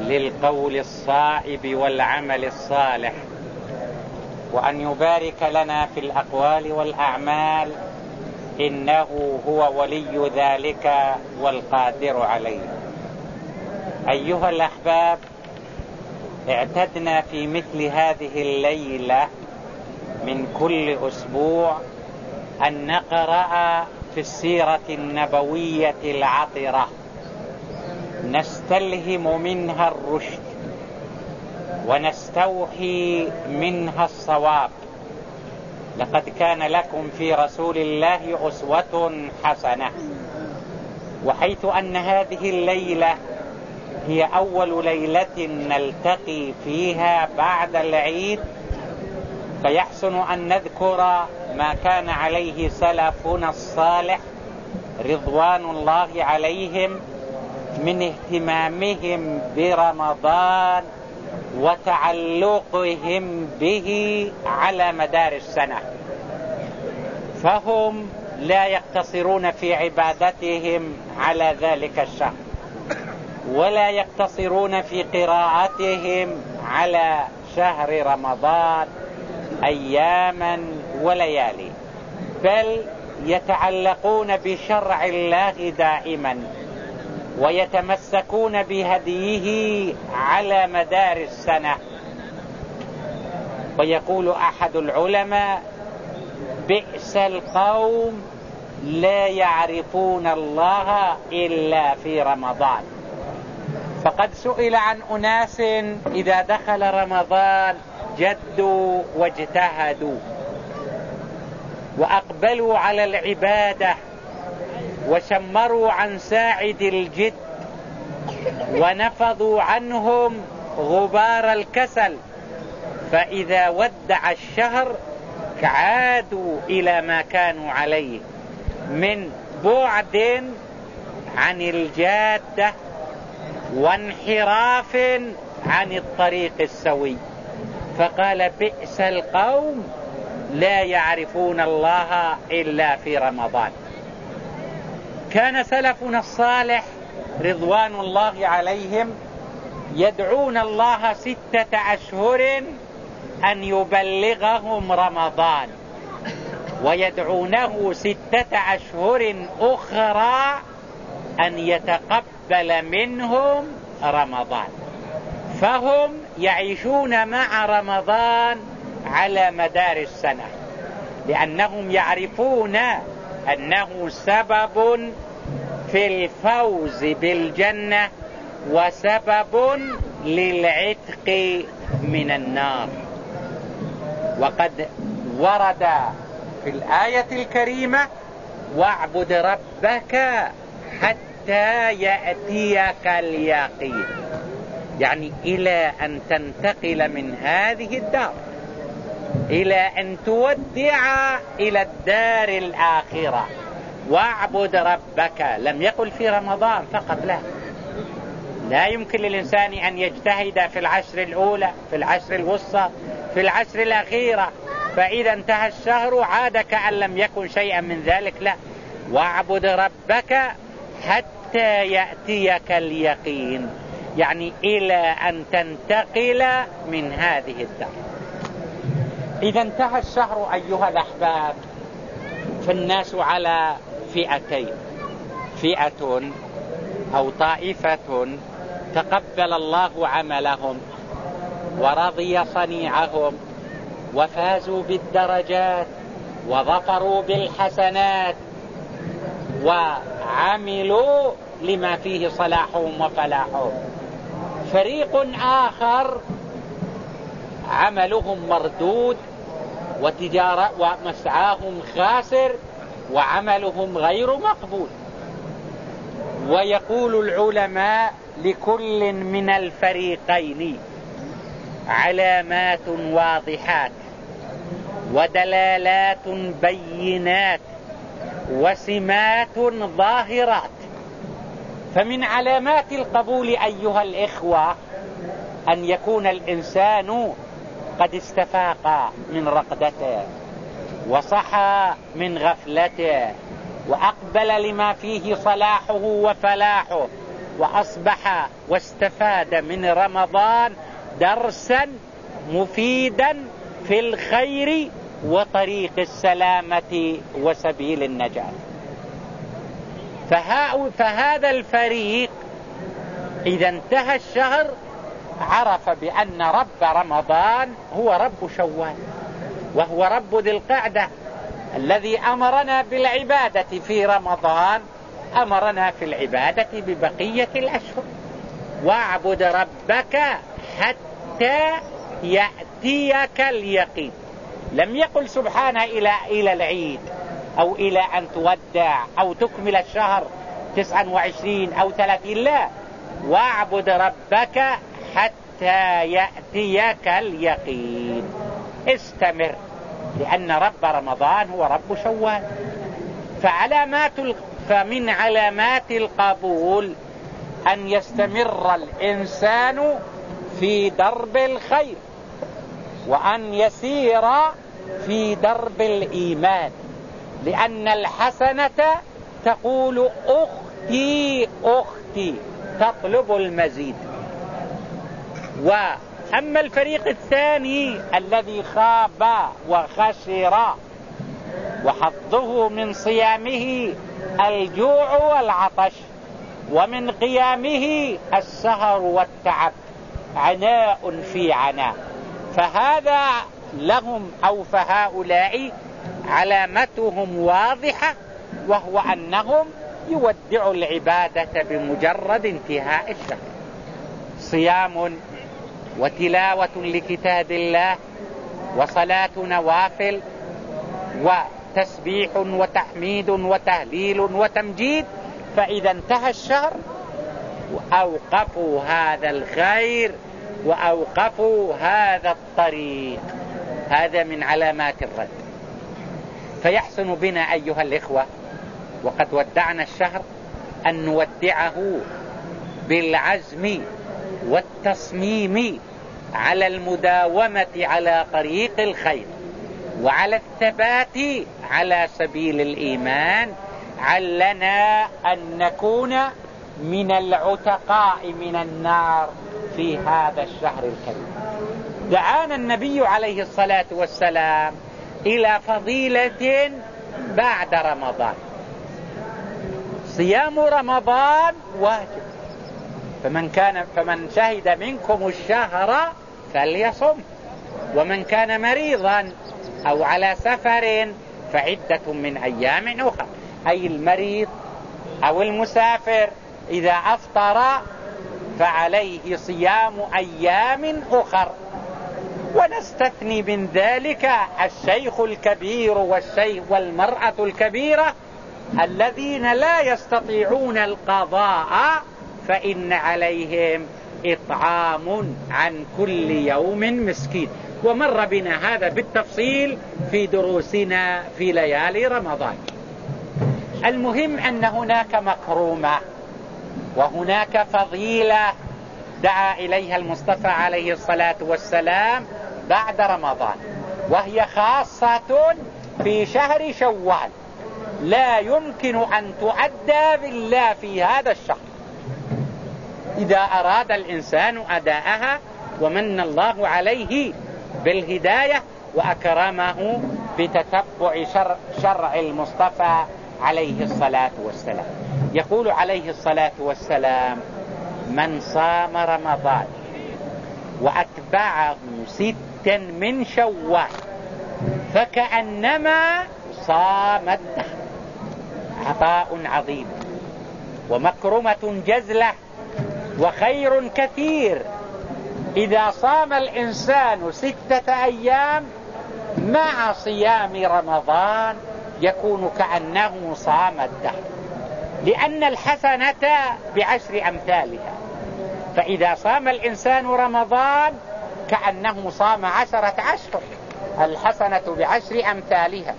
للقول الصائب والعمل الصالح وأن يبارك لنا في الأقوال والأعمال إنه هو ولي ذلك والقادر عليه. أيها الأحباب اعتدنا في مثل هذه الليلة من كل أسبوع أن نقرأ في السيرة النبوية العطرة. نستلهم منها الرشد ونستوحي منها الصواب. لقد كان لكم في رسول الله أسوة حسنة وحيث أن هذه الليلة هي أول ليلة نلتقي فيها بعد العيد فيحسن أن نذكر ما كان عليه سلفنا الصالح رضوان الله عليهم من اهتمامهم برمضان وتعلقهم به على مدار السنة. فهم لا يقتصرون في عبادتهم على ذلك الشهر ولا يقتصرون في قراءتهم على شهر رمضان أياما وليالي بل يتعلقون بشرع الله دائما. ويتمسكون بهديه على مدار السنة. ويقول أحد العلماء بئس القوم لا يعرفون الله إلا في رمضان. فقد سئل عن أناس إذا دخل رمضان جدوا واجتهدوا وأقبلوا على العبادة وشمروا عن ساعد الجد ونفضوا عنهم غبار الكسل. فإذا ودع الشهر عادوا إلى ما كانوا عليه. من بعد عن الجادة وانحراف عن الطريق السوي. فقال بئس القوم لا يعرفون الله إلا في رمضان. كان سلفنا الصالح رضوان الله عليهم يدعون الله ستة أشهر أن يبلغهم رمضان ويدعونه ستة أشهر أخرى أن يتقبل منهم رمضان. فهم يعيشون مع رمضان على مدار السنة لأنهم يعرفون أنه سبب في الفوز بالجنة وسبب للعتق من النار. وقد ورد في الآية الكريمة واعبد ربك حتى يأتيك اليقين. يعني إلى أن تنتقل من هذه الدار. إلى أن تودع إلى الدار الآخرة. واعبد ربك. لم يقل في رمضان فقط لا. لا يمكن للإنسان أن يجتهد في العشر الأولى في العشر الوسطى في العشر الأخيرة. فإذا انتهى الشهر عاد كأن لم يكن شيئا من ذلك لا. واعبد ربك حتى يأتيك اليقين. يعني إلى أن تنتقل من هذه الدار. إذا انتهى الشهر أيها الأحباب فالناس على فئتين. فئة أو طائفة تقبل الله عملهم ورضي صنيعهم وفازوا بالدرجات وظفروا بالحسنات وعملوا لما فيه صلاحهم وفلاحهم. فريق آخر عملهم مردود وتجارة ومسعاهم خاسر وعملهم غير مقبول. ويقول العلماء لكل من الفريقين علامات واضحات ودلالات بينات وسمات ظاهرات. فمن علامات القبول أيها الإخوة أن يكون الإنسان قد استفاق من رقدته وصحى من غفلته وأقبل لما فيه صلاحه وفلاحه وأصبح واستفاد من رمضان درسا مفيدا في الخير وطريق السلامة وسبيل النجاة. فهذا الفريق إذا انتهى الشهر عرف بأن رب رمضان هو رب شوال وهو رب ذي القعدة الذي أمرنا بالعبادة في رمضان أمرنا في العبادة ببقية الأشهر. واعبد ربك حتى يأتيك اليقين. لم يقل سبحانه إلى, إلى العيد أو إلى أن تودع أو تكمل الشهر 29 أو 30 لا. واعبد ربك حتى يأتيك اليقين. استمر لأن رب رمضان هو رب شوال. فعلامات فمن علامات القبول أن يستمر الإنسان في درب الخير وأن يسير في درب الإيمان. لأن الحسنة تقول أختي أختي تطلب المزيد. وأما الفريق الثاني الذي خاب وخسر وحظه من صيامه الجوع والعطش ومن قيامه السهر والتعب عناء في عناء. فهذا لهم أو فهؤلاء علامتهم واضحة وهو أنهم يودعوا العبادة بمجرد انتهاء الشهر. صيام وتلاوة لكتاب الله وصلاة نوافل وتسبيح وتحميد وتهليل وتمجيد. فإذا انتهى الشهر أوقفوا هذا الخير وأوقفوا هذا الطريق. هذا من علامات الرد. فيحسن بنا أيها الإخوة وقد ودعنا الشهر أن نودعه بالعزم والتصميم على المداومة على طريق الخير وعلى الثبات على سبيل الإيمان علنا أن نكون من العتقاء من النار في هذا الشهر الكريم. دعانا النبي عليه الصلاة والسلام إلى فضيلة بعد رمضان. صيام رمضان واجب فمن كان فمن شهد منكم الشهر فليصم. ومن كان مريضا أو على سفر فعدة من أيام أخرى. أي المريض أو المسافر إذا أفطر فعليه صيام أيام أخر. ونستثني من ذلك الشيخ الكبير والشيخ والمرأة الكبيرة الذين لا يستطيعون القضاء فإن عليهم إطعام عن كل يوم مسكين. ومر بنا هذا بالتفصيل في دروسنا في ليالي رمضان. المهم أن هناك مكرومة وهناك فضيلة دعا إليها المصطفى عليه الصلاة والسلام بعد رمضان وهي خاصة في شهر شوال. لا يمكن أن تؤدى بالله في هذا الشهر. إذا أراد الإنسان أداءها ومن الله عليه بالهداية وأكرمه بتتبع شرع, شرع المصطفى عليه الصلاة والسلام. يقول عليه الصلاة والسلام من صام رمضان وأتبعه ستا من شوال فكأنما صام الدهر. عطاء عظيم ومكرمة جزلة وخير كثير. إذا صام الإنسان ستة أيام مع صيام رمضان يكون كأنه صام الدهر. لأن الحسنة بعشر أمثالها. فإذا صام الإنسان رمضان كأنه صام عشرة أشهر. الحسنة بعشر أمثالها.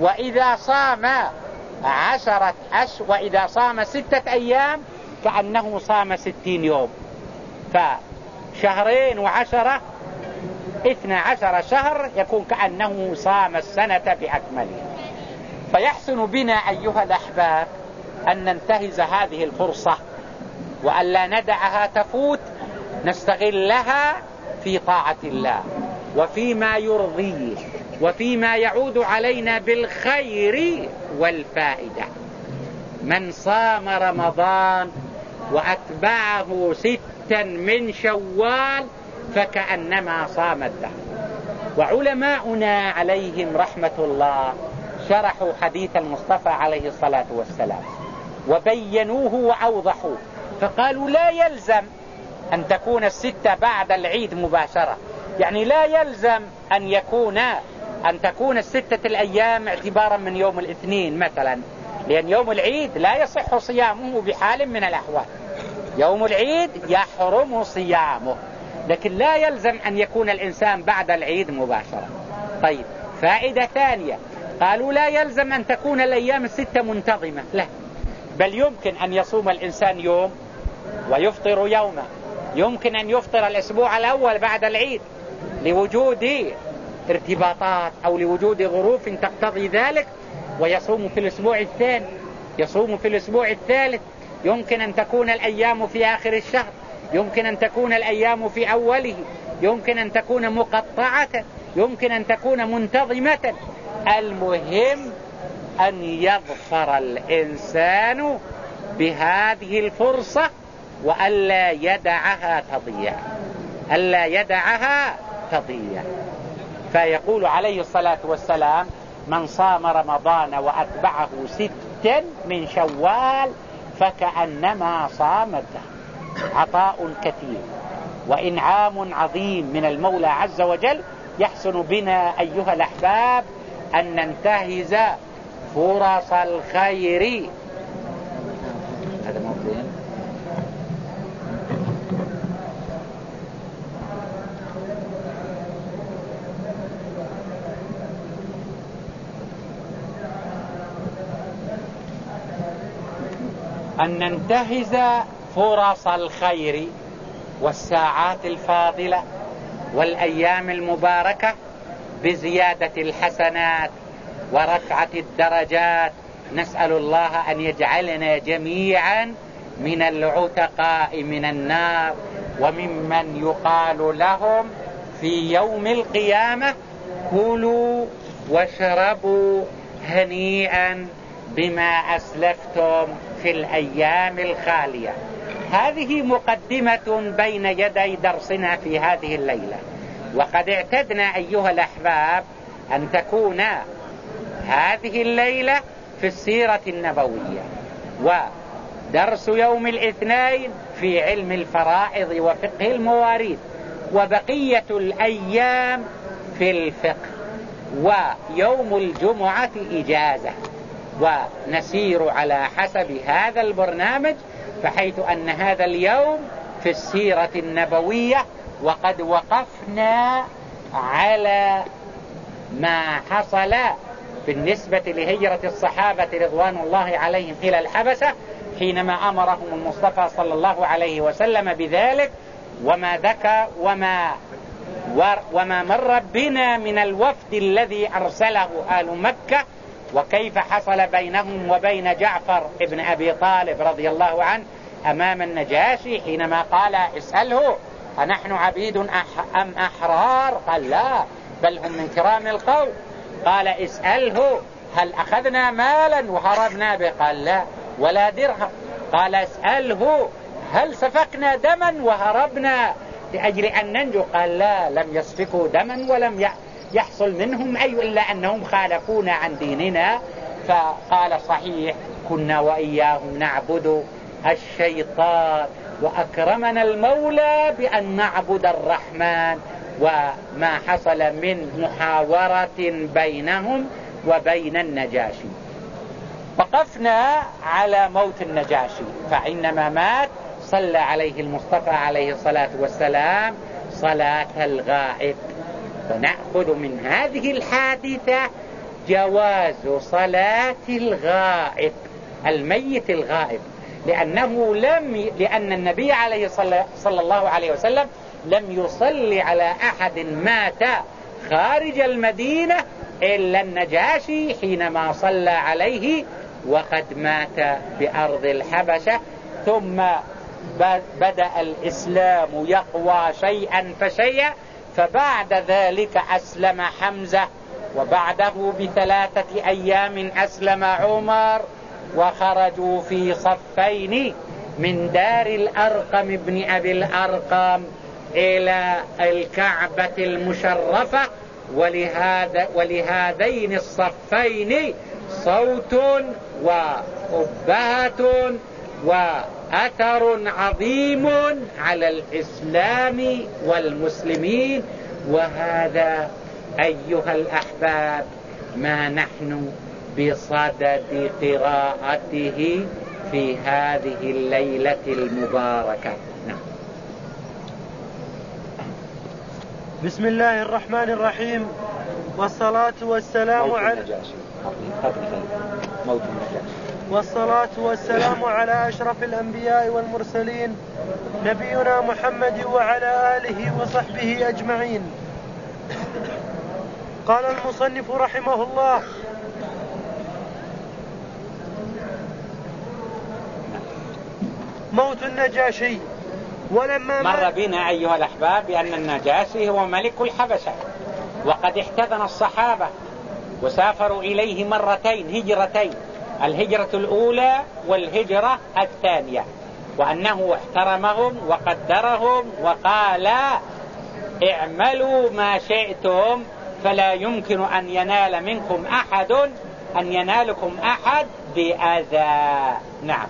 وإذا صام عشرة أشهر وإذا صام ستة أيام كأنه صام ستين يوم. فشهرين وعشرة اثنى عشر شهر يكون كأنه صام السنة بأكملها فيحسن بنا أيها الأحباب أن ننتهز هذه الفرصة وأن لا ندعها تفوت نستغلها في طاعة الله وفيما يرضيه وفيما يعود علينا بالخير والفائدة. من صام رمضان وأتبعه ستا من شوال فكأنما صام الدهر. وعلماؤنا عليهم رحمة الله شرحوا حديث المصطفى عليه الصلاة والسلام وبينوه وأوضحوه. فقالوا لا يلزم أن تكون الستة بعد العيد مباشرة. يعني لا يلزم أن يكون أن تكون الستة الأيام اعتبارا من يوم الاثنين مثلا. لأن يوم العيد لا يصح صيامه بحال من الأحوال. يوم العيد يحرم صيامه لكن لا يلزم أن يكون الإنسان بعد العيد مباشرة. طيب فائدة ثانية. قالوا لا يلزم أن تكون الأيام الستة منتظمة. لا بل يمكن أن يصوم الإنسان يوم ويفطر يوما يمكن أن يفطر الأسبوع الأول بعد العيد لوجود ارتباطات أو لوجود ظروف تقتضي ذلك ويصوم في الأسبوع الثاني. يصوم في الأسبوع الثالث. يمكن أن تكون الأيام في آخر الشهر. يمكن أن تكون الأيام في أوله. يمكن أن تكون مقطعة. يمكن أن تكون منتظمة. المهم أن يظفر الإنسان بهذه الفرصة وألا يدعها تضيع ألا يدعها تضيع فيقول عليه الصلاة والسلام من صام رمضان وأتبعه ستا من شوال فكأنما صام الدهر عطاء كثير. وإنعام عظيم من المولى عز وجل يحسن بنا أيها الأحباب أن ننتهز فرص الخير. أن ننتهز فرص الخير والساعات الفاضلة والأيام المباركة بزيادة الحسنات ورفعة الدرجات. نسأل الله أن يجعلنا جميعا من العتقاء من النار وممن يقال لهم في يوم القيامة كلوا واشربوا هنيئا بما أسلفتم. في الأيام الخالية. هذه مقدمة بين يدي درسنا في هذه الليلة. وقد اعتدنا أيها الأحباب أن تكون هذه الليلة في السيرة النبوية. ودرس يوم الاثنين في علم الفرائض وفقه المواريث وبقية الأيام في الفقه. ويوم الجمعة إجازة. ونسير على حسب هذا البرنامج فحيث أن هذا اليوم في السيرة النبوية وقد وقفنا على ما حصل بالنسبة لهجرة الصحابة رضوان الله عليهم إلى الحبشة حينما أمرهم المصطفى صلى الله عليه وسلم بذلك وما ذكى وما وما مر بنا من الوفد الذي أرسله آل مكة وكيف حصل بينهم وبين جعفر ابن أبي طالب رضي الله عنه أمام النجاشي حينما قال اسأله أنحن عبيد أم أحرار؟ قال لا بل هم من كرام القوم. قال اسأله هل أخذنا مالا وهربنا به؟ قال لا ولا درهم. قال اسأله هل سفكنا دما وهربنا لأجل أن ننجو؟ قال لا لم يسفكوا دما ولم يحصل منهم أي إلا أنهم خالفونا عن ديننا. فقال صحيح كنا وإياهم نعبد الشيطان وأكرمنا المولى بأن نعبد الرحمن. وما حصل من محاورة بينهم وبين النجاشي. وقفنا على موت النجاشي فعندما مات صلى عليه المصطفى عليه الصلاة والسلام صلاة الغائب. فنأخذ من هذه الحادثة جواز صلاة الغائب الميت الغائب. لأنه لم لأن النبي عليه صلى الله عليه وسلم لم يصلي على أحد مات خارج المدينة إلا النجاشي حينما صلى عليه وقد مات بأرض الحبشة. ثم بدأ الإسلام يقوى شيئا فشيئا. فبعد ذلك أسلم حمزة وبعده بثلاثة أيام أسلم عمر وخرجوا في صفين من دار الأرقم ابن أبي الأرقم إلى الكعبة المشرفة ولهذا ولهذين الصفين صوت وأبهة وأثر عظيم على الإسلام والمسلمين. وهذا أيها الأحباب ما نحن بصدد قراءته في هذه الليلة المباركة. نعم. بسم الله الرحمن الرحيم. والصلاة والسلام على موت والصلاة والسلام على أشرف الأنبياء والمرسلين نبينا محمد وعلى آله وصحبه أجمعين. قال المصنف رحمه الله موت النجاشي. ولما مر بنا أيها الأحباب بأن النجاشي هو ملك الحبشة وقد احتضن الصحابة وسافروا إليه مرتين هجرتين. الهجرة الأولى والهجرة الثانية وأنه احترمهم وقدرهم وقال اعملوا ما شئتم فلا يمكن أن ينال منكم أحد أن ينالكم أحد بأذى. نعم.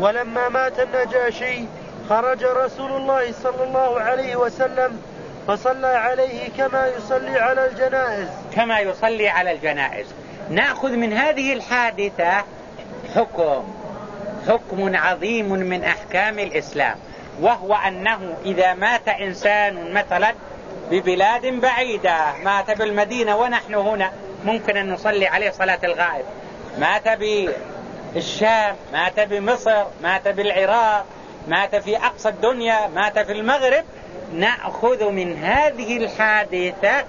ولما مات النجاشي خرج رسول الله صلى الله عليه وسلم فصلى عليه كما يصلي على الجنائز. كما يصلي على الجنائز. نأخذ من هذه الحادثة حكم حكم عظيم من أحكام الإسلام وهو أنه إذا مات إنسان مثلا ببلاد بعيدة مات بالمدينة ونحن هنا ممكن أن نصلي عليه صلاة الغائب. مات بالشام مات بمصر مات بالعراق مات في أقصى الدنيا مات في المغرب. نأخذ من هذه الحادثة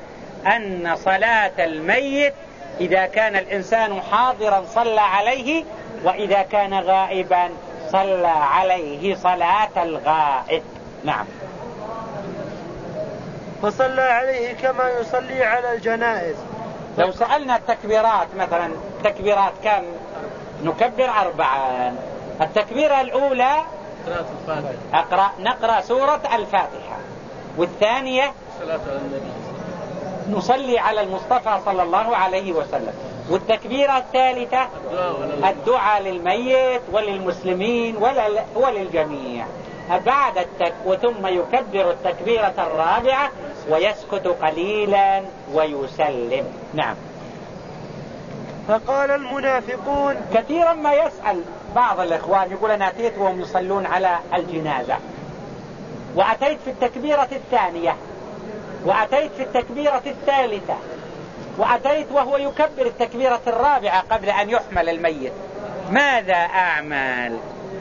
أن صلاة الميت إذا كان الإنسان حاضرا صلى عليه وإذا كان غائبا صلى عليه صلاة الغائب. نعم. فصلى عليه كما يصلي على الجنائز. لو سألنا التكبيرات مثلا تكبيرات كم؟ نكبر أربعا. التكبيرة الأولى أقرأ نقرأ سورة الفاتحة والثانية صلاة على النبي. نصلي على المصطفى صلى الله عليه وسلم. والتكبيرة الثالثة الدعاء للميت وللمسلمين وللجميع. بعد التك وثم يكبر التكبيرة الرابعة ويسكت قليلا ويسلم. نعم. فقال المنافقون كثيرا ما يسأل بعض الإخوان يقول أنا أتيت وهم يصلون على الجنازة. وأتيت في التكبيرة الثانية وأتيت في التكبيرة الثالثة. وأتيت وهو يكبر التكبيرة الرابعة قبل أن يحمل الميت. ماذا أعمل؟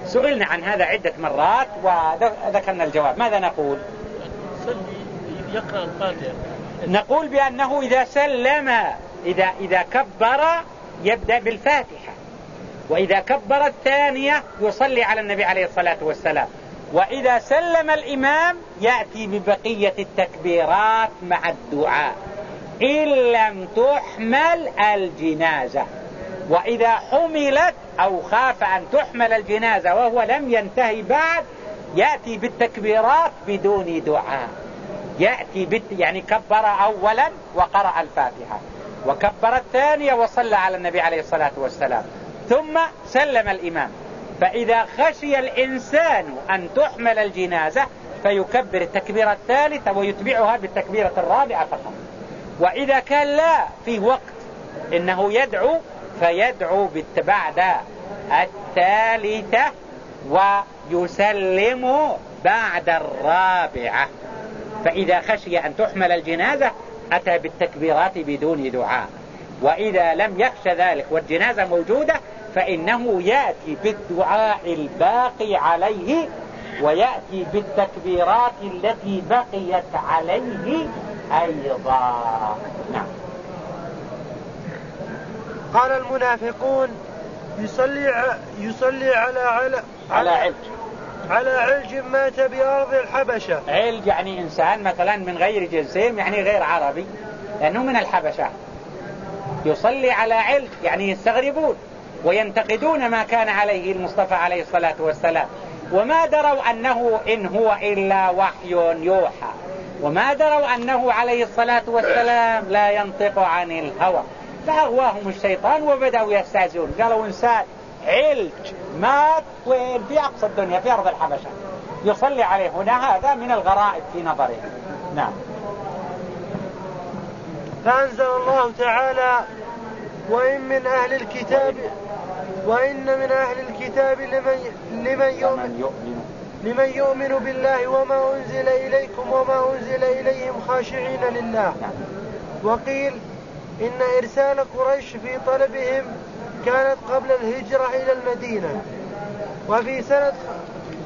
سئلنا عن هذا عدة مرات وذكرنا الجواب. ماذا نقول؟ يقرأ الفاتحة. نقول بأنه إذا سلم إذا, إذا كبر يبدأ بالفاتحة. وإذا كبر الثانية يصلي على النبي عليه الصلاة والسلام. وإذا سلم الإمام يأتي ببقية التكبيرات مع الدعاء. إن لم تحمل الجنازة. وإذا حملت أو خاف أن تحمل الجنازة وهو لم ينتهي بعد يأتي بالتكبيرات بدون دعاء. يأتي بت يعني كبر أولا وقرأ الفاتحة. وكبر الثانية وصلى على النبي عليه الصلاة والسلام. ثم سلم الإمام. فإذا خشي الإنسان أن تحمل الجنازة فيكبر التكبيرة الثالثة ويتبعها بالتكبيرة الرابعة فقط. وإذا كان لا في وقت إنه يدعو فيدعو بعد الثالثة ويسلم بعد الرابعة. فإذا خشي أن تحمل الجنازة أتى بالتكبيرات بدون دعاء. وإذا لم يخش ذلك والجنازة موجودة فإنه يأتي بالدعاء الباقي عليه ويأتي بالتكبيرات التي بقيت عليه أيضا. نعم. قال المنافقون يصلي يصلي على على على علج. على علج مات بأرض الحبشة. علج يعني إنسان مثلا من غير جنسهم يعني غير عربي لأنه من الحبشة. يصلي على علج يعني يستغربون. وينتقدون ما كان عليه المصطفى عليه الصلاة والسلام. وما دروا أنه إن هو إلا وحي يوحى. وما دروا أنه عليه الصلاة والسلام لا ينطق عن الهوى. فأغواهم الشيطان وبدأوا يستهزئون قالوا إنسان علج مات وين؟ في أقصى الدنيا في أرض الحبشة. يصلي عليه. هنا هذا من الغرائب في نظرهم نعم. فأنزل الله تعالى وإن من أهل الكتاب وإن من أهل الكتاب لمن لمن يؤمن لمن يؤمن. بالله وما أنزل إليكم وما أنزل إليهم خاشعين لله. نعم. وقيل إن إرسال قريش في طلبهم كانت قبل الهجرة إلى المدينة. وفي سنة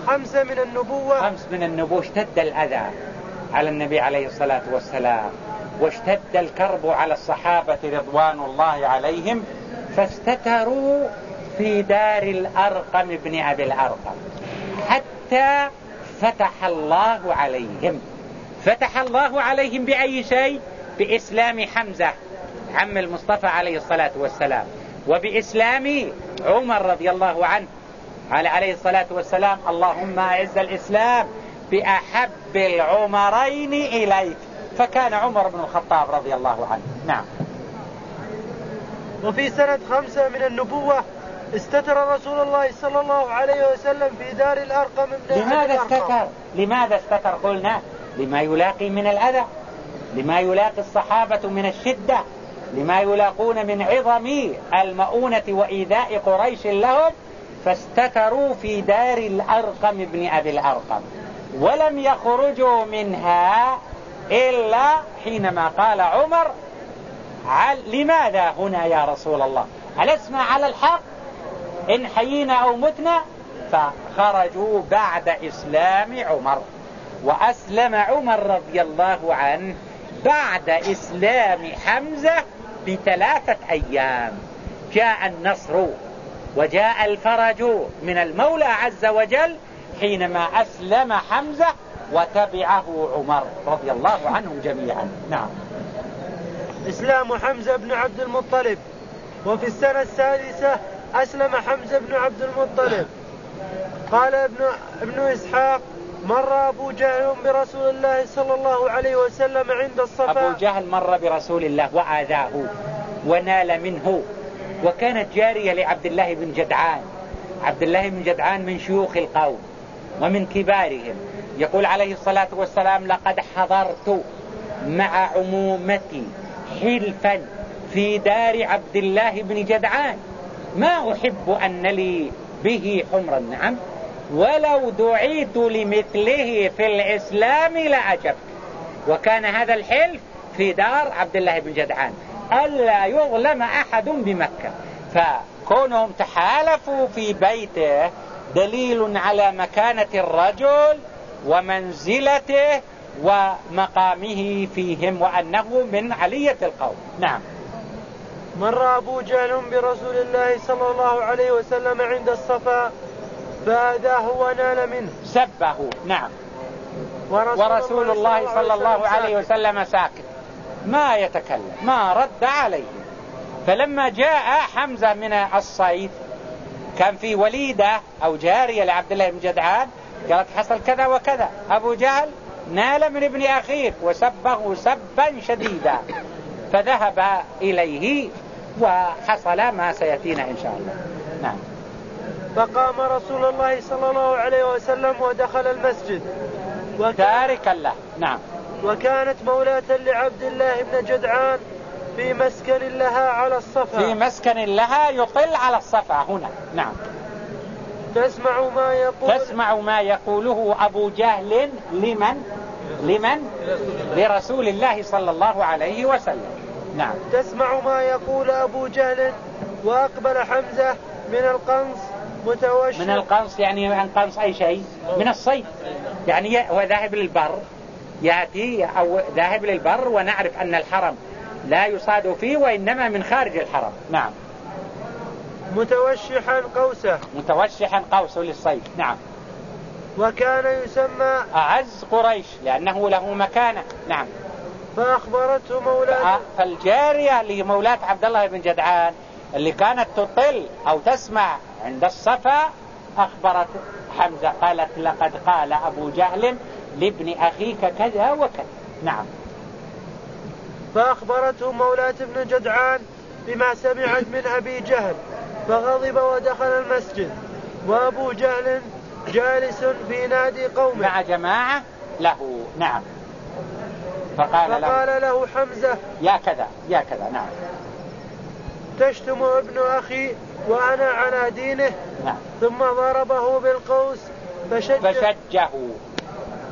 خمسة من النبوة خمس من النبوة اشتد الأذى على النبي عليه الصلاة والسلام. واشتد الكرب على الصحابة رضوان الله عليهم. فاستتروا في دار الأرقم بن أبي الأرقم. حتى فتح الله عليهم. فتح الله عليهم بأي شيء؟ بإسلام حمزة عم المصطفى عليه الصلاة والسلام. وبإسلام عمر رضي الله عنه. على عليه الصلاة والسلام اللهم أعز الإسلام بأحب العمرين إليك. فكان عمر بن الخطاب رضي الله عنه. نعم. وفي سنة خمسة من النبوة استتر رسول الله صلى الله عليه وسلم في دار الأرقم من لماذا استتر؟ لماذا استتر قلنا؟ لما يلاقي من الأذى لما يلاقي الصحابة من الشدة لما يلاقون من عظم المؤونة وإيذاء قريش لهم فاستتروا في دار الأرقم بن أبي الأرقم. ولم يخرجوا منها إلا حينما قال عمر لماذا هنا يا رسول الله؟ ألسنا على الحق؟ إن حيينا أو متنا فخرجوا بعد إسلام عمر. وأسلم عمر رضي الله عنه بعد إسلام حمزة بثلاثة أيام. جاء النصر وجاء الفرج من المولى عز وجل حينما أسلم حمزة وتبعه عمر رضي الله عنهم جميعا. نعم. إسلام حمزة بن عبد المطلب. وفي السنة السادسة أسلم حمزة بن عبد المطلب. قال ابن, ابن إسحاق مر أبو جهل برسول الله صلى الله عليه وسلم عند الصفا. أبو جهل مر برسول الله وآذاه ونال منه وكانت جارية لعبد الله بن جدعان. عبد الله بن جدعان من شيوخ القوم ومن كبارهم. يقول عليه الصلاة والسلام لقد حضرت مع عمومتي حلفا في دار عبد الله بن جدعان. ما أحب أن لي به حمر النعم ولو دعيت لمثله في الإسلام لأجبت. وكان هذا الحلف في دار عبد الله بن جدعان. ألا يظلم أحد بمكة. فكونهم تحالفوا في بيته دليل على مكانة الرجل ومنزلته ومقامه فيهم وأنه من علية القوم. نعم. مر أبو جهل برسول الله صلى الله عليه وسلم عند الصفا فأداه ونال منه. سبه نعم. ورسول, ورسول الله صلى الله عليه وسلم ساكت. ما يتكلم ما رد عليه. فلما جاء حمزة من الصيد كان في وليدة أو جارية لعبد الله بن جدعان قالت حصل كذا وكذا. أبو جهل نال من ابن أخيه وسبه سبا شديدا. فذهب إليه وحصل ما سيأتينا إن شاء الله. نعم. فقام رسول الله صلى الله عليه وسلم ودخل المسجد. تاركا له نعم. وكانت مولاة لعبد الله بن جدعان في مسكن لها على الصفا. في مسكن لها يطل على الصفا. هنا. نعم. تسمع ما يقول تسمع ما يقوله أبو جهل لمن؟ لمن؟ لرسول الله صلى الله عليه وسلم. نعم. تسمع ما يقول أبو جهل وأقبل حمزة من القنص متوشي. من القنص يعني من قنص أي شيء؟ من الصيد. يعني هو ذاهب للبر. يأتي أو ذاهب للبر ونعرف أن الحرم لا يصاد فيه وإنما من خارج الحرم. نعم. متوشحا قوسه. متوشحا قوسه للصيد. نعم. وكان يسمى أعز قريش لأنه له مكانة. نعم. فأخبرته مولاة فالجارية اللي مولاة عبد الله بن جدعان اللي كانت تطل أو تسمع عند الصفا أخبرت حمزة قالت لقد قال أبو جهل لابن أخيك كذا وكذا. نعم. فأخبرته مولاة بن جدعان بما سمعت من أبي جهل فغضب ودخل المسجد وأبو جهل جالس في نادي قومه. مع جماعة له. نعم. فقال, فقال له, له حمزة يا كذا يا كذا نعم. تشتم ابن أخي وأنا على دينه نعم. ثم ضربه بالقوس فشجه فشجه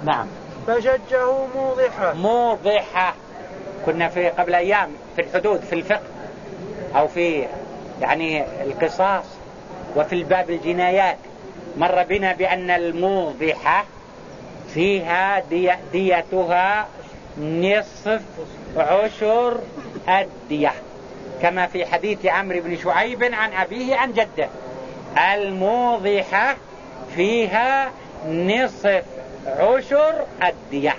نعم. فشجه موضحة. موضحة. كنا في قبل أيام في الحدود في الفقه أو في يعني القصاص وفي الباب الجنايات. مر بنا بأن الموضحة فيها دي ديتها نصف عشر الدية كما في حديث عمرو بن شعيب عن أبيه عن جده. الموضحة فيها نصف عشر الدية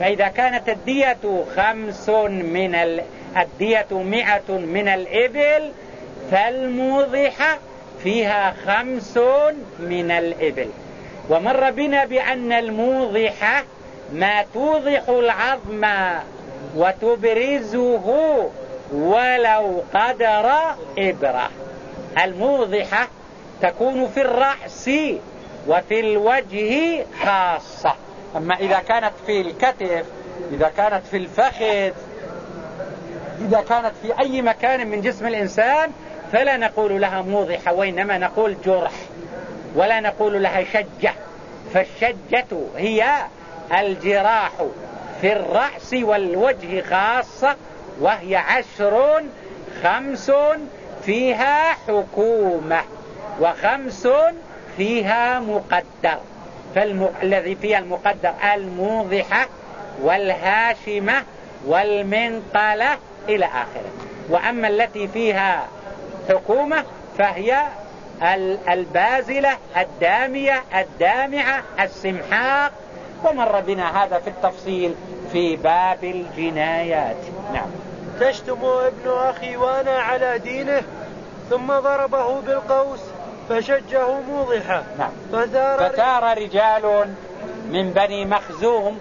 فإذا كانت الدية خمس من ال... الدية مئة من الإبل فالموضحة فيها خمس من الإبل. ومر بنا بأن الموضحة ما توضح العظم وتبرزه ولو قدر إبرة. الموضحة تكون في الرأس وفي الوجه خاصة. أما إذا كانت في الكتف إذا كانت في الفخذ إذا كانت في أي مكان من جسم الإنسان فلا نقول لها موضحة وإنما نقول جرح ولا نقول لها شجة. فالشجة هي الجراح في الرأس والوجه خاصة وهي عشر خمس فيها حكومة وخمس فيها مقدر. فالذي فيها المقدر الموضحة والهاشمة والمنقلة إلى آخره. وأما التي فيها حكومة فهي البازلة الدامية الدامعة السمحاق ومر بنا هذا في التفصيل في باب الجنايات. نعم. تشتم ابن أخي وأنا على دينه ثم ضربه بالقوس فشجه موضحا. نعم. فثار, فثار رجال من بني مخزوم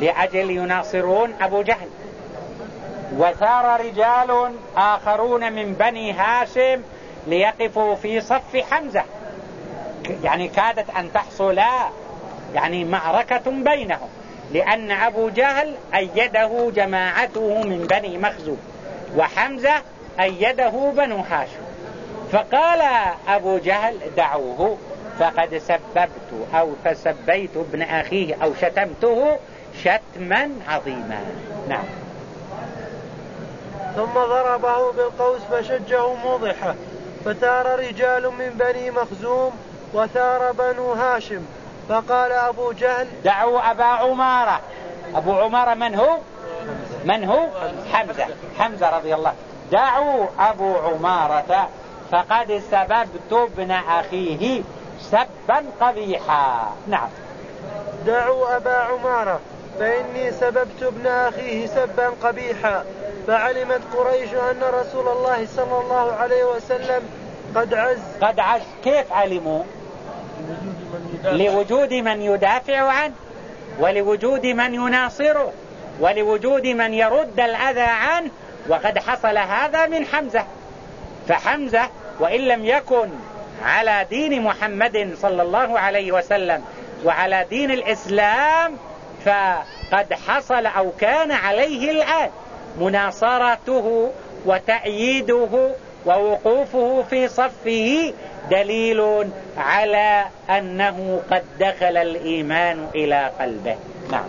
لأجل يناصرون أبو جهل. وثار رجال آخرون من بني هاشم ليقفوا في صف حمزة. يعني كادت أن تحصل يعني معركة بينهم لأن أبو جهل أيده جماعته من بني مخزوم وحمزة أيده بنو هاشم. فقال أبو جهل دعوه فقد سببت أو فسبيت ابن أخيه أو شتمته شتما عظيما. نعم. ثم ضربه بالقوس فشجه موضحة فثار رجال من بني مخزوم وثار بنو هاشم. فقال أبو جهل دعوا أبا عمارة. أبو عمارة من هو؟ من هو؟ حمزة. حمزة رضي الله. دعوا أبو عمارة فقد سببت ابن أخيه سبا قبيحا. نعم. دعوا أبا عمارة فإني سببت ابن أخيه سبا قبيحا. فعلمت قريش أن رسول الله صلى الله عليه وسلم قد عز. قد عز. كيف علموا؟ لوجود من يدافع عنه ولوجود من يناصره ولوجود من يرد الأذى عنه وقد حصل هذا من حمزة. فحمزة وإن لم يكن على دين محمد صلى الله عليه وسلم وعلى دين الإسلام فقد حصل أو كان عليه الآن مناصرته وتأييده ووقوفه في صفه دليل على أنه قد دخل الإيمان إلى قلبه. نعم.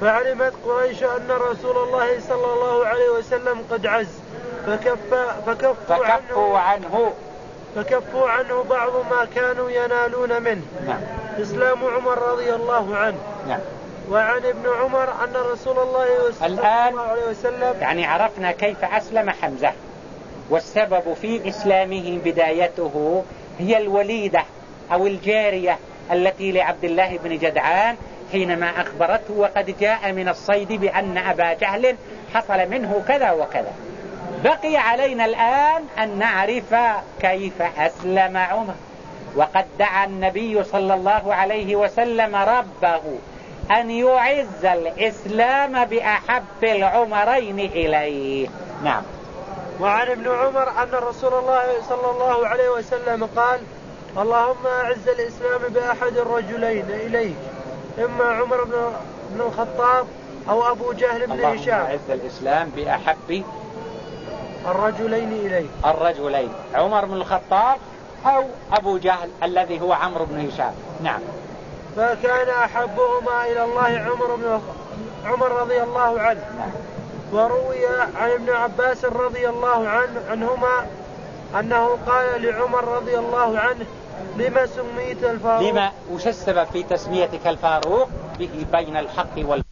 فعلمت قريش أن رسول الله صلى الله عليه وسلم قد عز. فكف فكفوا, فكفوا عنه, عنه. فكفوا عنه بعض ما كانوا ينالون منه. نعم. إسلام عمر رضي الله عنه. نعم. وعن ابن عمر أن رسول الله صلى الله عليه وسلم يعني عرفنا كيف أسلم حمزة. والسبب في إسلامه بدايته هي الوليدة أو الجارية التي لعبد الله بن جدعان حينما أخبرته وقد جاء من الصيد بأن أبا جهل حصل منه كذا وكذا. بقي علينا الآن أن نعرف كيف أسلم عمر. وقد دعا النبي صلى الله عليه وسلم ربه. أن يعز الإسلام بأحب العمرين إليه. نعم. وعن ابن عمر أن رسول الله صلى الله عليه وسلم قال اللهم أعز الإسلام بأحد الرجلين إليك إما عمر بن الخطاب أو أبو جهل بن هشام. اللهم أعز الإسلام بأحب الرجلين إليه الرجلين عمر بن الخطاب أو أبو جهل الذي هو عمرو بن هشام. نعم. فكان أحبهما إلى الله عمر بن عمر رضي الله عنه. وروي عن ابن عباس رضي الله عنه عنهما أنه قال لعمر رضي الله عنه لما سميت الفاروق لما وش السبب في تسميتك الفاروق به بين الحق والباطل